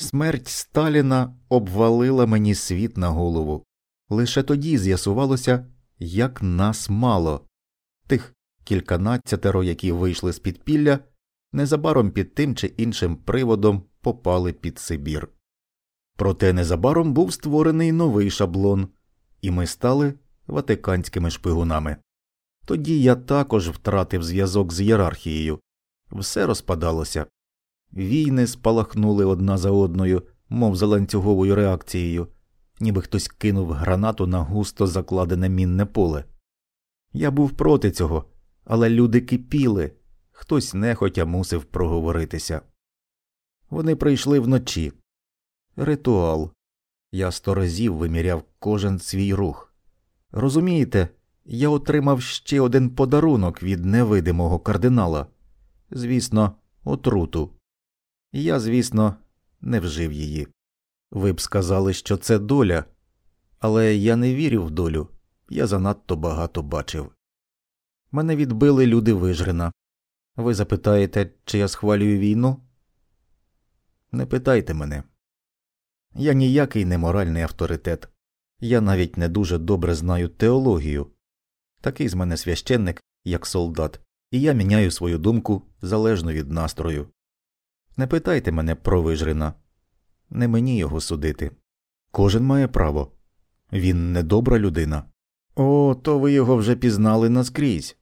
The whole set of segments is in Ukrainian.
Смерть Сталіна обвалила мені світ на голову. Лише тоді з'ясувалося, як нас мало. Тих кільканадцятеро, які вийшли з підпілля, незабаром під тим чи іншим приводом попали під Сибір. Проте незабаром був створений новий шаблон, і ми стали ватиканськими шпигунами. Тоді я також втратив зв'язок з ієрархією, все розпадалося. Війни спалахнули одна за одною, мов за ланцюговою реакцією, ніби хтось кинув гранату на густо закладене мінне поле. Я був проти цього, але люди кипіли, хтось нехотя мусив проговоритися. Вони прийшли вночі. Ритуал. Я сто разів виміряв кожен свій рух. Розумієте, я отримав ще один подарунок від невидимого кардинала звісно, отруту. Я, звісно, не вжив її. Ви б сказали, що це доля, але я не вірю в долю, я занадто багато бачив. Мене відбили люди вижрена. Ви запитаєте, чи я схвалюю війну? Не питайте мене. Я ніякий не моральний авторитет. Я навіть не дуже добре знаю теологію. Такий з мене священник, як солдат, і я міняю свою думку залежно від настрою. Не питайте мене про вижрина, не мені його судити. Кожен має право. Він недобра людина. О, то ви його вже пізнали наскрізь.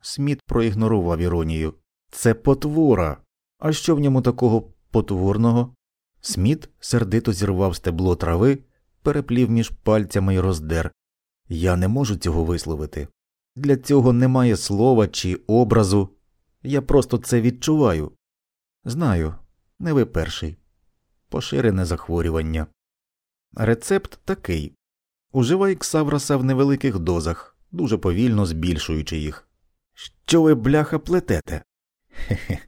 Сміт проігнорував іронію. Це потвора. А що в ньому такого потворного? Сміт сердито зірвав стебло трави, переплів між пальцями й роздер. Я не можу цього висловити. Для цього немає слова чи образу. Я просто це відчуваю. Знаю, не ви перший. Поширене захворювання. Рецепт такий Уживай ксавраса в невеликих дозах, дуже повільно збільшуючи їх. Що ви, бляха, плетете? Хе-хе,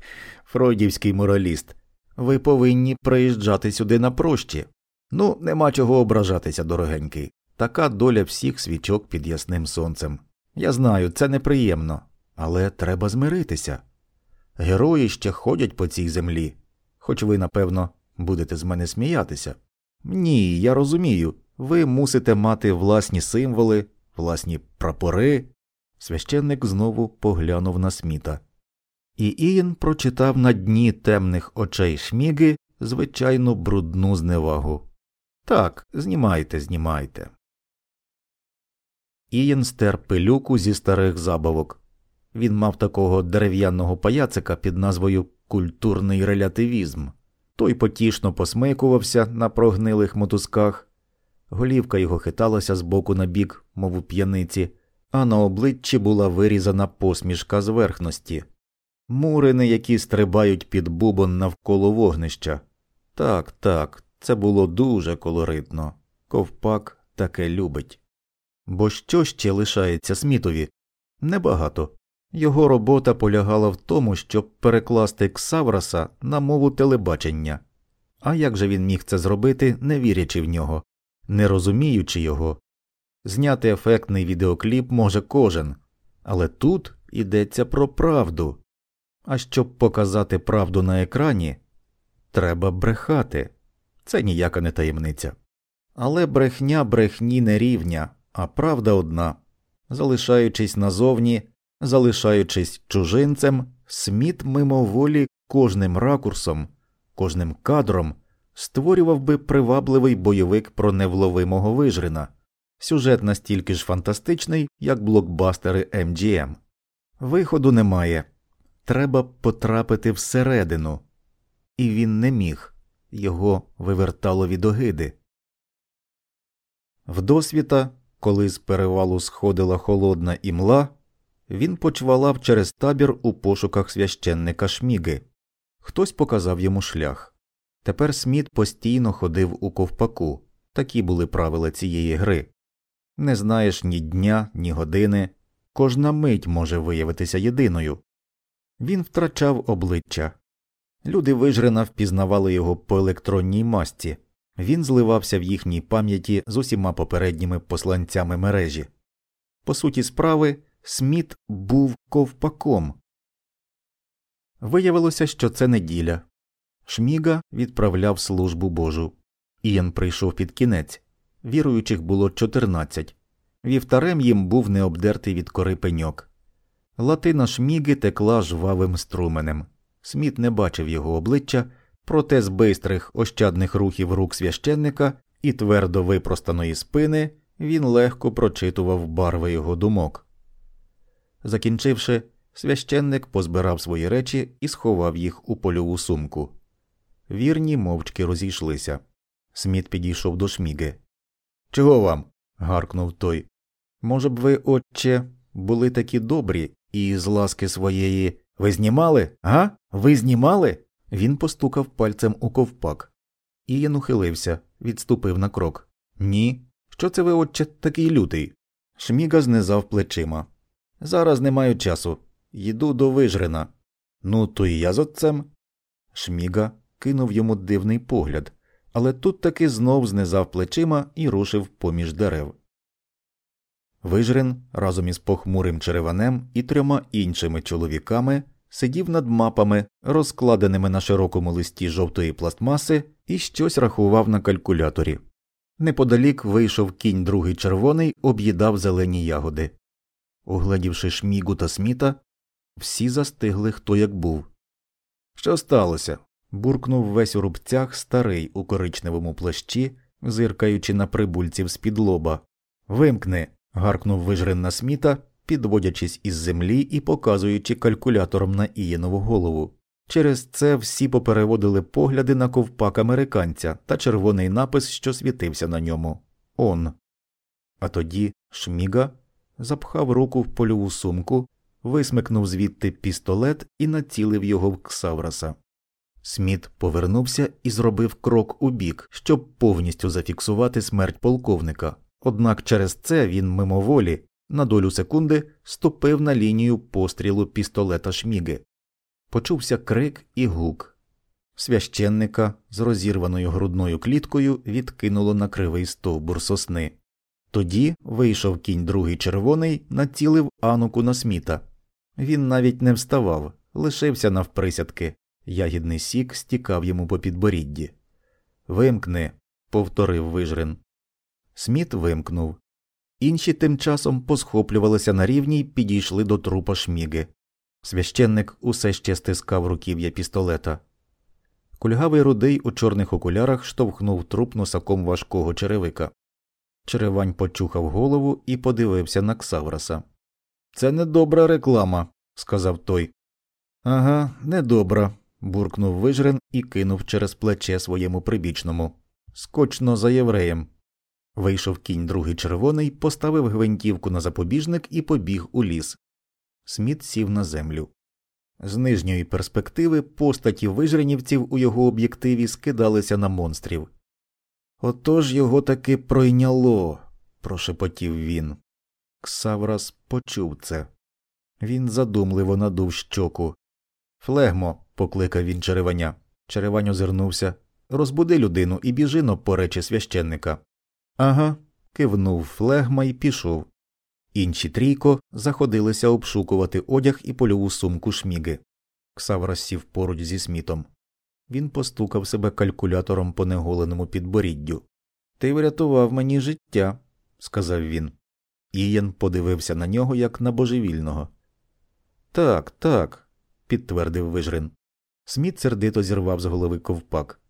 фройдівський мораліст. Ви повинні приїжджати сюди на прощі. Ну, нема чого ображатися, дорогенький. Така доля всіх свічок під ясним сонцем. Я знаю, це неприємно, але треба змиритися. Герої ще ходять по цій землі, хоч ви, напевно, будете з мене сміятися. Ні, я розумію, ви мусите мати власні символи, власні прапори. Священник знову поглянув на сміта. І Ієн прочитав на дні темних очей шміги звичайну брудну зневагу. Так, знімайте, знімайте. Ієн стер пилюку зі старих забавок. Він мав такого дерев'яного паяцика під назвою Культурний релятивізм. Той потішно посмикувався на прогнилих мотузках, голівка його хиталася з боку на бік, мов у п'яниці, а на обличчі була вирізана посмішка зверхності, мурини, які стрибають під бубон навколо вогнища. Так, так, це було дуже колоритно. Ковпак таке любить. Бо що ще лишається Смітові? Небагато. Його робота полягала в тому, щоб перекласти Ксавраса на мову телебачення. А як же він міг це зробити, не вірячи в нього, не розуміючи його? Зняти ефектний відеокліп може кожен, але тут йдеться про правду. А щоб показати правду на екрані, треба брехати. Це ніяка не таємниця. Але брехня брехні не рівня, а правда одна. Залишаючись назовні, залишаючись чужинцем, Сміт мимоволі кожним ракурсом, кожним кадром створював би привабливий бойовик про невловимого вижрина, сюжет настільки ж фантастичний, як блокбастери MGM. Виходу немає. Треба потрапити всередину, і він не міг його вивертало від огиди. Вдосвіта, коли з перевалу сходила холодна імла, він почвалав через табір у пошуках священника шміги. Хтось показав йому шлях. Тепер Сміт постійно ходив у ковпаку. Такі були правила цієї гри. Не знаєш ні дня, ні години, кожна мить може виявитися єдиною. Він втрачав обличчя. Люди вижрена впізнавали його по електронній масті, він зливався в їхній пам'яті з усіма попередніми посланцями мережі. По суті справи, Сміт був ковпаком. Виявилося, що це неділя. Шміга відправляв службу Божу. Іян прийшов під кінець. Віруючих було 14. Вівтарем їм був необдертий від кори пеньок. Латина шміги текла жвавим струменем. Сміт не бачив його обличчя, проте з бистрих ощадних рухів рук священника і твердо випростаної спини він легко прочитував барви його думок. Закінчивши, священник позбирав свої речі і сховав їх у польову сумку. Вірні мовчки розійшлися. Сміт підійшов до шміги. Чого вам? гаркнув той. Може б ви, отче, були такі добрі і з ласки своєї. Ви знімали? Га? Ви знімали? Він постукав пальцем у ковпак. Ієн ухилився, відступив на крок. Ні. Що це ви, отче, такий лютий? Шміга знизав плечима. Зараз не маю часу. Їду до вижрина. Ну, то і я з отцем. Шміга кинув йому дивний погляд, але тут таки знов знизав плечима і рушив поміж дерев. Вижрин разом із похмурим череванем і трьома іншими чоловіками сидів над мапами, розкладеними на широкому листі жовтої пластмаси, і щось рахував на калькуляторі. Неподалік вийшов кінь другий червоний, об'їдав зелені ягоди. Угледівши шмігу та сміта, всі застигли хто як був. Що сталося? буркнув весь у рубцях старий у коричневому плащі, зиркаючи на прибульців з під лоба. Вимкни. гаркнув вижрин на сміта, підводячись із землі і показуючи калькулятором на Ієнову голову. Через це всі попереводили погляди на ковпак американця та червоний напис, що світився на ньому Он. А тоді Шміга запхав руку в польову сумку, висмикнув звідти пістолет і націлив його в Ксавраса. Сміт повернувся і зробив крок у бік, щоб повністю зафіксувати смерть полковника. Однак через це він мимоволі на долю секунди ступив на лінію пострілу пістолета шміги. Почувся крик і гук. Священника з розірваною грудною кліткою відкинуло на кривий стовбур сосни. Тоді вийшов кінь другий червоний, націлив ануку на сміта. Він навіть не вставав, лишився навприсядки. Ягідний сік стікав йому по підборідді. Вимкни, повторив вижрин. Сміт вимкнув. Інші тим часом посхоплювалися на рівні й підійшли до трупа шміги. Священник усе ще стискав руків'я пістолета. Кульгавий рудий у чорних окулярах штовхнув труп носаком важкого черевика. Черевань почухав голову і подивився на Ксавраса. Це недобра реклама, сказав той. Ага, недобра, буркнув вижрен і кинув через плече своєму прибічному. Скочно за євреєм. Вийшов кінь другий червоний, поставив гвинтівку на запобіжник і побіг у ліс. Сміт сів на землю. З нижньої перспективи постаті вижренівців у його об'єктиві скидалися на монстрів. Отож його таки пройняло, прошепотів він. Ксаврас почув це. Він задумливо надув щоку. Флегмо, покликав він череваня. Черевань озирнувся. Розбуди людину і біжи но по речі священника. Ага, кивнув флегма і пішов. Інші трійко заходилися обшукувати одяг і польову сумку шміги. Ксаврас сів поруч зі смітом. Він постукав себе калькулятором по неголеному підборіддю. Ти врятував мені життя, сказав він. Ієн подивився на нього як на божевільного. Так, так, підтвердив вижрин. Сміт сердито зірвав з голови ковпак.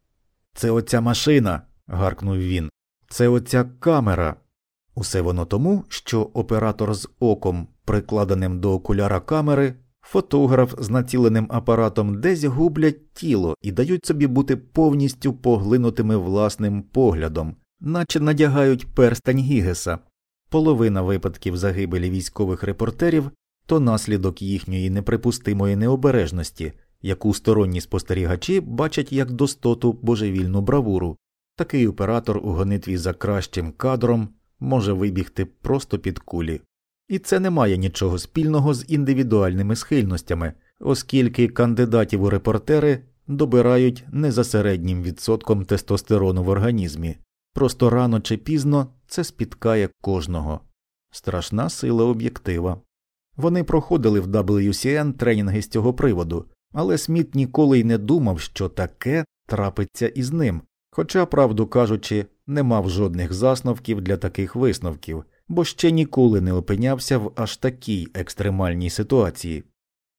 Це оця машина. гаркнув він. Це оця камера. Усе воно тому, що оператор з оком, прикладеним до окуляра камери, фотограф з націленим апаратом десь гублять тіло і дають собі бути повністю поглинутими власним поглядом, наче надягають перстень Гігеса. Половина випадків загибелі військових репортерів то наслідок їхньої неприпустимої необережності, яку сторонні спостерігачі бачать як достоту божевільну бравуру. Такий оператор у гонитві за кращим кадром може вибігти просто під кулі. І це не має нічого спільного з індивідуальними схильностями, оскільки кандидатів у репортери добирають не за середнім відсотком тестостерону в організмі, просто рано чи пізно це спіткає кожного. Страшна сила об'єктива. Вони проходили в WCN тренінги з цього приводу, але Сміт ніколи й не думав, що таке трапиться із ним, хоча, правду кажучи, не мав жодних засновків для таких висновків, бо ще ніколи не опинявся в аж такій екстремальній ситуації.